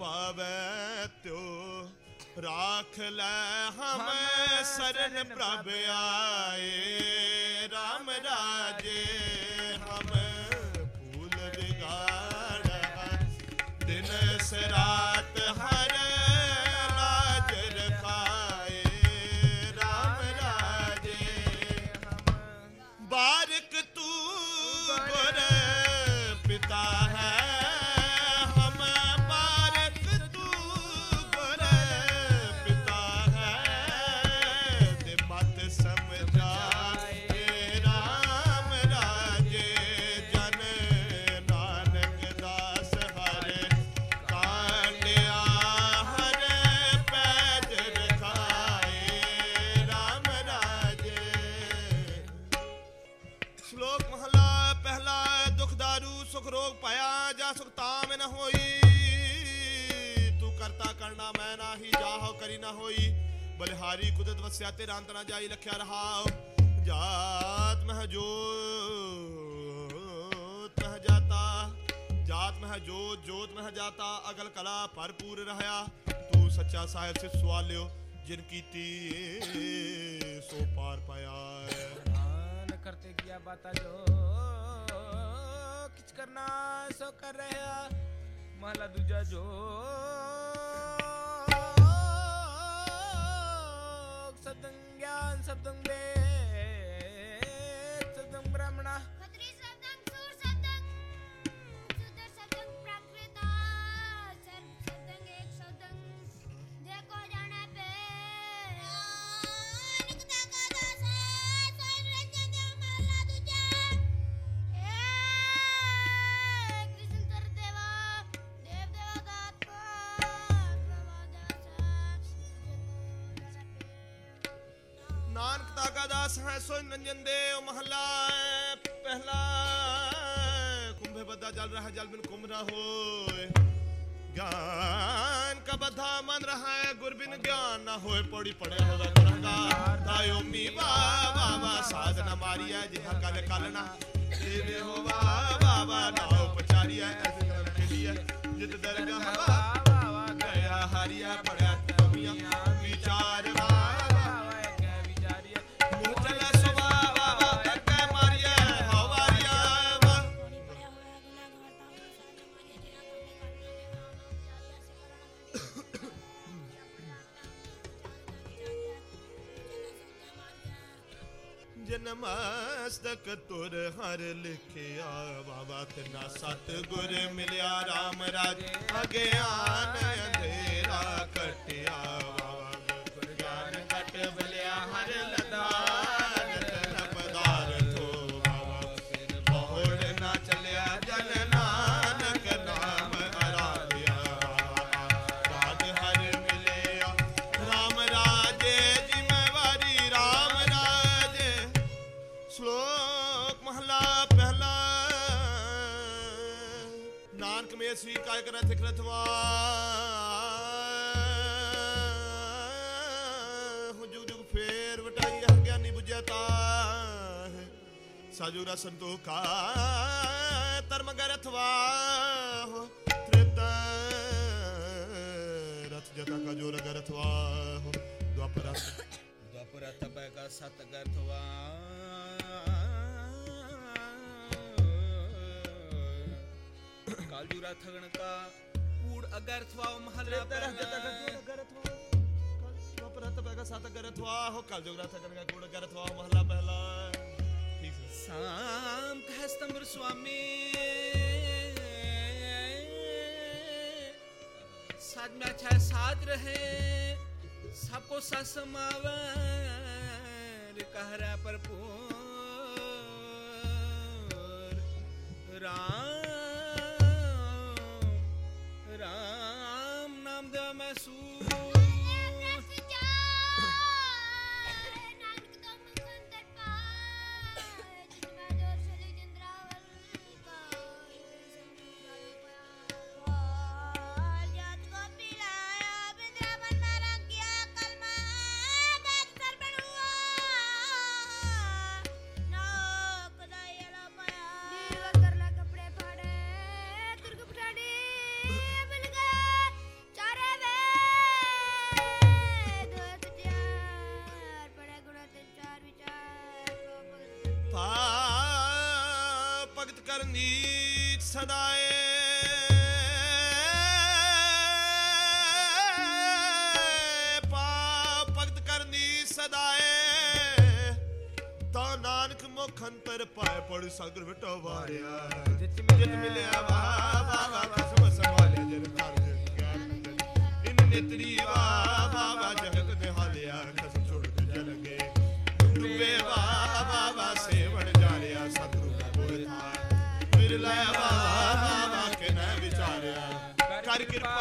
ਪਾਵੈ ਤਿਉ ਰਾਖ ਲੈ ਹਮ ਸਰਨ ਪ੍ਰਭ ਆਏ। RAM ਰਾਜੇ ਹਮ ਫੂਲ ਵਿਗਾੜ। ਦਿਨ ਸਰਾਤ ਸੁਖ ਰੋਗ ਪਾਇਆ ਜਾ ਸੁਖ ਤਾਮ ਨ ਹੋਈ ਤੂੰ ਕਰਤਾ ਕਰਨਾ ਮੈਂ ਨਾਹੀ ਜਾਹੋ ਕਰੀ ਨ ਹੋਈ ਬਲਿਹਾਰੀ ਕੁਦਰਤ ਵਸਿਆ ਤੇ ਰੰਤ ਨਾ ਜਾਈ ਲਖਿਆ ਰਹਾਉ ਜਾਤ ਮਹ ਜੋਤ ਮਹ ਜਾਤਾ ਜਾਤ ਮਹ ਜੋਤ ਜੋਤ ਮਹ ਜਾਤਾ ਅਗਲ ਕਲਾ ਭਰਪੂਰ ਰਹਾ ਤੂੰ ਸੱਚਾ ਸਾਹਿਬ ਸੇ ਸਵਾਲਿਓ ਜਿਨ ਕੀਤੀ ਸੋ ਪਾਰ ਪਾਇਆ ਹੈ ध्यान करते किया बाता जो ਕਰਨਾ ਸੋ ਕਰ ਰਿਹਾ ਮਹਲਾ ਦੂਜਾ ਜੋ ਨਾਨਕ ਤਾਗਾ ਦਾਸ ਹੈ, ਸੋ ਨੰਜਨ ਦੇ ਮਹਲਾ ਪਹਿਲਾ ਕੁੰਭੇ ਬੱਦਾ ਜਲ ਰਹਾ, ਜਲ ਬਿਨ ਕੁੰਭ ਨਾ ਹੋਏ। ਗਿਆਨ ਕਾ ਬਧਾ ਮਨ ਰਹਾ ਹੈ, ਗੁਰ ਬਿਨ ਗਿਆਨ ਨਾ ਹੋਏ। ਪੌੜੀ ਪੜਿਆ ਹੋਵੇ ਕਰੰਗਾ। ਤਾਇਓ ਮੀ ਵਾ ਵਾ ਸਾਧਨਾ ਮਾਰੀਐ, ਜਿਹਾ ਕਲ ਕਲਣਾ। ਦੇਵੇ ਹੋਵਾ ਵਾ ਵਾ ਨਾ ਐਸੇ ਕਰਮ ਖੇਲੀਐ ਜਿਤ ਦਰਗਾਹ ਜਨਮਸਤਕ ਤੁਰ ਹਰ ਲਿਖਿਆ। ਬਾਬਾ ਤਨਾ ਸਤ ਗੁਰ ਮਿਲਿਆ RAM ਰਾਜ ਅਗਿਆਨ ਅੰਧੇਰਾ ਕਟਿਆ ਨਾਨਕ ਮੇ ਸ੍ਰੀ ਕਾਇ ਕਰੈ ਸਿਖਰਤਵਾ ਹੁ ਜੁਗ ਜੁਗ ਫੇਰ ਵਟਾਈ ਹੈ ਗਿਆਨੀ ਬੁਝਿਆ ਤਾ ਸਾਜੂ ਰਾ ਸੰਤੋਖਾ ਧਰਮ ਗਰਥਵਾ ਹੋ ਤ੍ਰਿਤ ਰਥ ਜਤਾ ਕਾ ਜੋ ਰਗਰਥਵਾ ਹੋ ਦੁਆਪਰ कालजूरा थगन का कूड़ अगर थवा महलरा पर अगर थवा कल हत बेगा साथ अगर थवा हो कालजूरा थगन का कूड़ अगर थवा महला पहला ठीक है साम कहस्तंबर स्वामी साथ में अच्छा साथ रहे सबको ससमावर समावर कह रहा पर राम ਕਰਨੀ ਸਦਾਏ ਪਾਪ ਭਗਤ ਕਰਨੀ ਸਦਾਏ ਤਾਂ ਨਾਨਕ ਮੁਖ ਅੰਤਰ ਪਾਏ ਪੜ ਸਾਗਰ ਵਿਟੋ ਜਿਤ ਮਿਲਿਆ ਵਾ ਵਾ ਵਾ ਖਸਮ ਸੰਭਾਲਿਆ ਜਨ ਕਰ ਕਰ ਕਿਰਪਾ